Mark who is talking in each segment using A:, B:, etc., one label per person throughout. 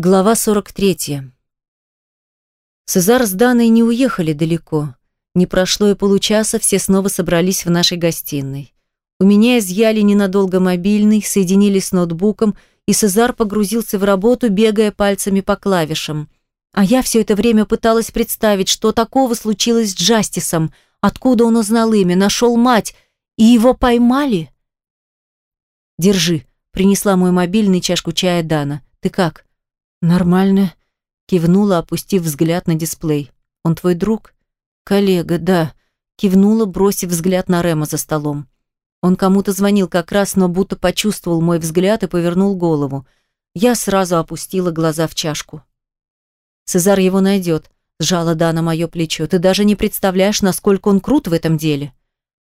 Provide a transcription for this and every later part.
A: Глава 43. Сезар с Даной не уехали далеко. Не прошло и получаса, все снова собрались в нашей гостиной. У меня изъяли ненадолго мобильный, соединили с ноутбуком, и Сезар погрузился в работу, бегая пальцами по клавишам. А я все это время пыталась представить, что такого случилось с Джастисом, откуда он узнал имя, нашел мать, и его поймали. «Держи», — принесла мой мобильный чашку чая Дана. «Ты как?» «Нормально», — кивнула, опустив взгляд на дисплей. «Он твой друг?» «Коллега, да», — кивнула, бросив взгляд на Рема за столом. Он кому-то звонил как раз, но будто почувствовал мой взгляд и повернул голову. Я сразу опустила глаза в чашку. «Цезар его найдет», — сжала Дана мое плечо. «Ты даже не представляешь, насколько он крут в этом деле».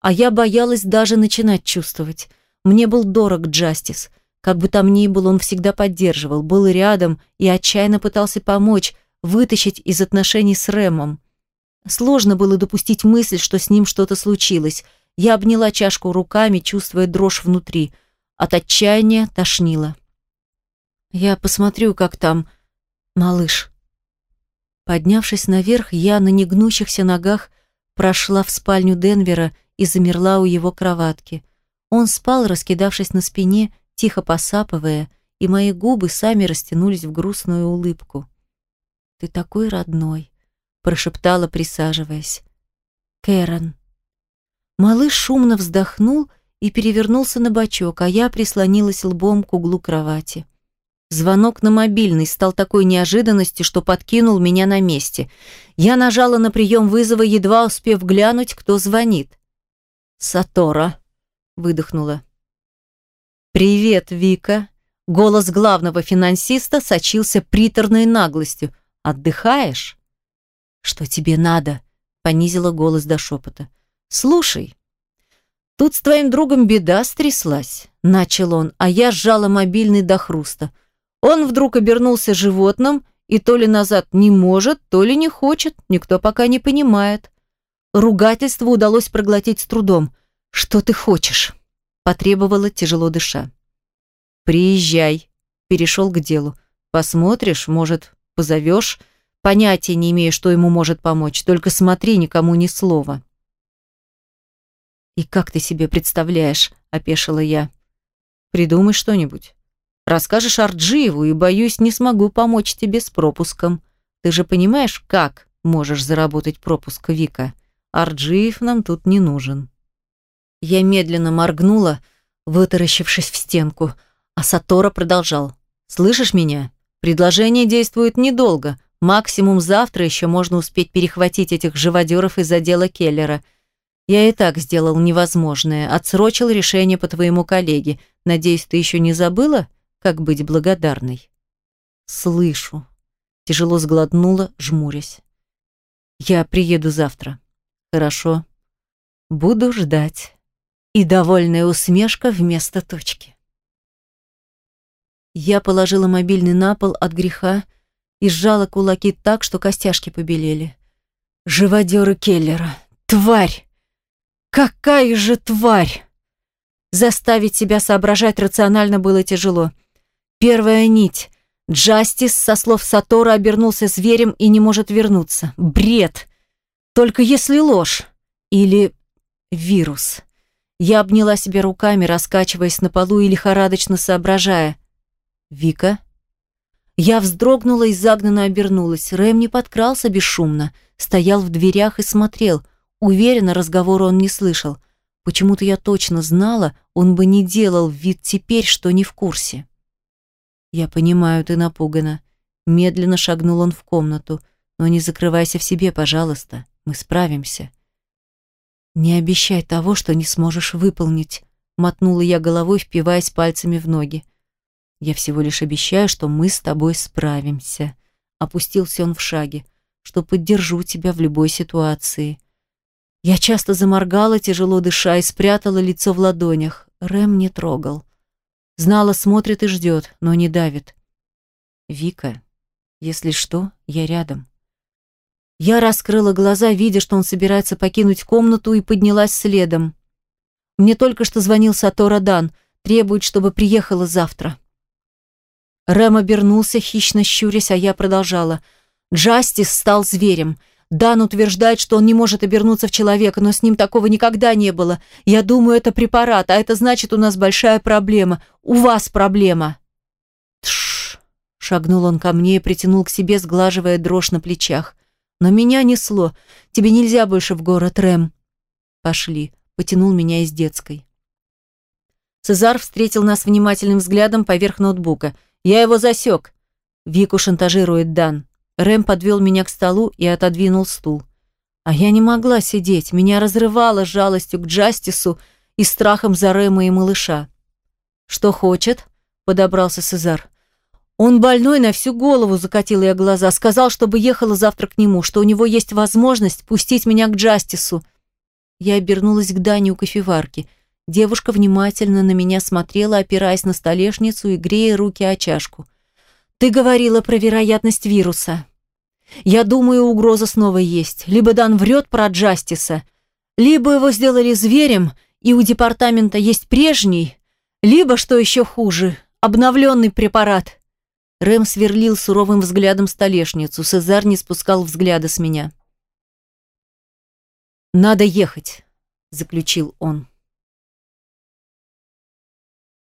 A: А я боялась даже начинать чувствовать. Мне был дорог Джастис. Как бы там ни был, он всегда поддерживал, был рядом и отчаянно пытался помочь, вытащить из отношений с Рэмом. Сложно было допустить мысль, что с ним что-то случилось. Я обняла чашку руками, чувствуя дрожь внутри. От отчаяния тошнило. «Я посмотрю, как там, малыш». Поднявшись наверх, я на негнущихся ногах прошла в спальню Денвера и замерла у его кроватки. Он спал, раскидавшись на спине, тихо посапывая, и мои губы сами растянулись в грустную улыбку. «Ты такой родной», — прошептала, присаживаясь. «Кэрон». Малыш шумно вздохнул и перевернулся на бочок, а я прислонилась лбом к углу кровати. Звонок на мобильный стал такой неожиданностью, что подкинул меня на месте. Я нажала на прием вызова, едва успев глянуть, кто звонит. «Сатора», — выдохнула. «Привет, Вика!» Голос главного финансиста сочился приторной наглостью. «Отдыхаешь?» «Что тебе надо?» — понизила голос до шепота. «Слушай, тут с твоим другом беда стряслась», — начал он, а я сжала мобильный до хруста. Он вдруг обернулся животным и то ли назад не может, то ли не хочет, никто пока не понимает. Ругательство удалось проглотить с трудом. «Что ты хочешь?» Потребовала, тяжело дыша. «Приезжай», — перешел к делу. «Посмотришь, может, позовешь. Понятия не имею, что ему может помочь. Только смотри, никому ни слова». «И как ты себе представляешь?» — опешила я. «Придумай что-нибудь. Расскажешь Арджиеву, и, боюсь, не смогу помочь тебе с пропуском. Ты же понимаешь, как можешь заработать пропуск, Вика? Арджиев нам тут не нужен». Я медленно моргнула, вытаращившись в стенку, а Сатора продолжал. «Слышишь меня? Предложение действует недолго. Максимум завтра еще можно успеть перехватить этих живодеров из отдела Келлера. Я и так сделал невозможное, отсрочил решение по твоему коллеге. Надеюсь, ты еще не забыла, как быть благодарной?» «Слышу», — тяжело сглотнула, жмурясь. «Я приеду завтра». «Хорошо. Буду ждать» и довольная усмешка вместо точки. Я положила мобильный на пол от греха и сжала кулаки так, что костяшки побелели. Живодеры Келлера. Тварь! Какая же тварь! Заставить себя соображать рационально было тяжело. Первая нить. Джастис, со слов Сатора, обернулся зверем и не может вернуться. Бред! Только если ложь. Или вирус. Я обняла себя руками, раскачиваясь на полу и лихорадочно соображая. «Вика?» Я вздрогнула и загнанно обернулась. Рэм не подкрался бесшумно, стоял в дверях и смотрел. Уверенно, разговора он не слышал. Почему-то я точно знала, он бы не делал вид теперь, что не в курсе. «Я понимаю, ты напугана». Медленно шагнул он в комнату. «Но не закрывайся в себе, пожалуйста. Мы справимся». «Не обещай того, что не сможешь выполнить», — мотнула я головой, впиваясь пальцами в ноги. «Я всего лишь обещаю, что мы с тобой справимся», — опустился он в шаге, «что поддержу тебя в любой ситуации». Я часто заморгала, тяжело дыша, и спрятала лицо в ладонях. Рэм не трогал. Знала, смотрит и ждет, но не давит. «Вика, если что, я рядом». Я раскрыла глаза, видя, что он собирается покинуть комнату, и поднялась следом. Мне только что звонил Сатора Дан, требует, чтобы приехала завтра. Рэм обернулся, хищно щурясь, а я продолжала. Джастис стал зверем. Дан утверждает, что он не может обернуться в человека, но с ним такого никогда не было. Я думаю, это препарат, а это значит, у нас большая проблема. У вас проблема. Тш! Шагнул он ко мне и притянул к себе, сглаживая дрожь на плечах. Но меня несло. Тебе нельзя больше в город, Рэм. Пошли. Потянул меня из детской. Цезар встретил нас внимательным взглядом поверх ноутбука. Я его засек. Вику шантажирует Дан. Рэм подвел меня к столу и отодвинул стул. А я не могла сидеть, меня разрывало жалостью к Джастису и страхом за Рэма и малыша. «Что хочет?» – подобрался Сезар. «Он больной на всю голову», – закатила я глаза. «Сказал, чтобы ехала завтра к нему, что у него есть возможность пустить меня к Джастису». Я обернулась к Дане у кофеварки. Девушка внимательно на меня смотрела, опираясь на столешницу и грея руки о чашку. «Ты говорила про вероятность вируса. Я думаю, угроза снова есть. Либо Дан врет про Джастиса, либо его сделали зверем, и у департамента есть прежний, либо, что еще хуже, обновленный препарат. Рэм сверлил суровым взглядом столешницу, Сезар не спускал взгляда с меня. «Надо ехать», — заключил он.